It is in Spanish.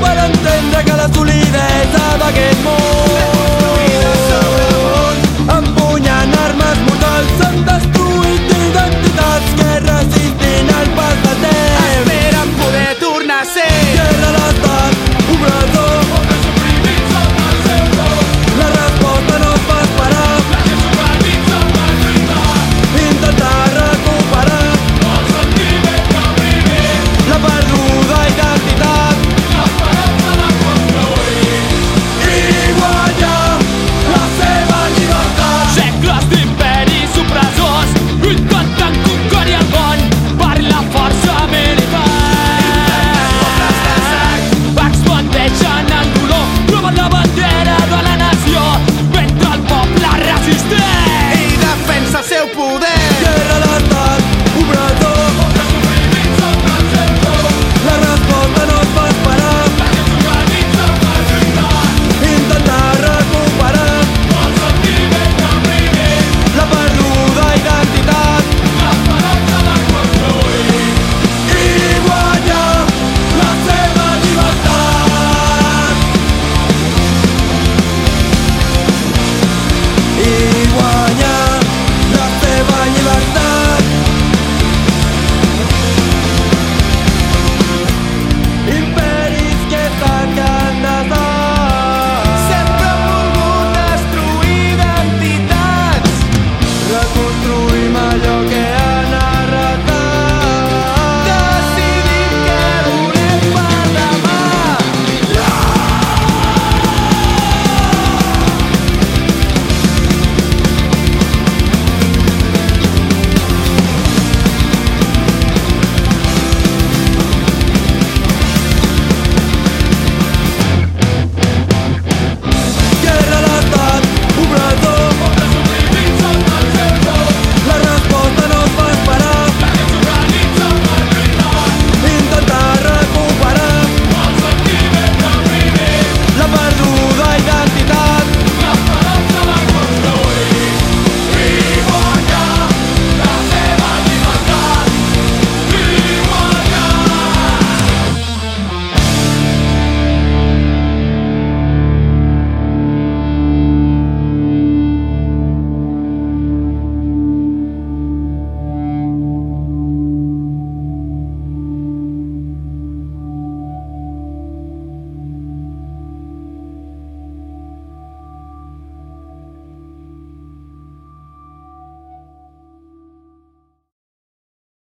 para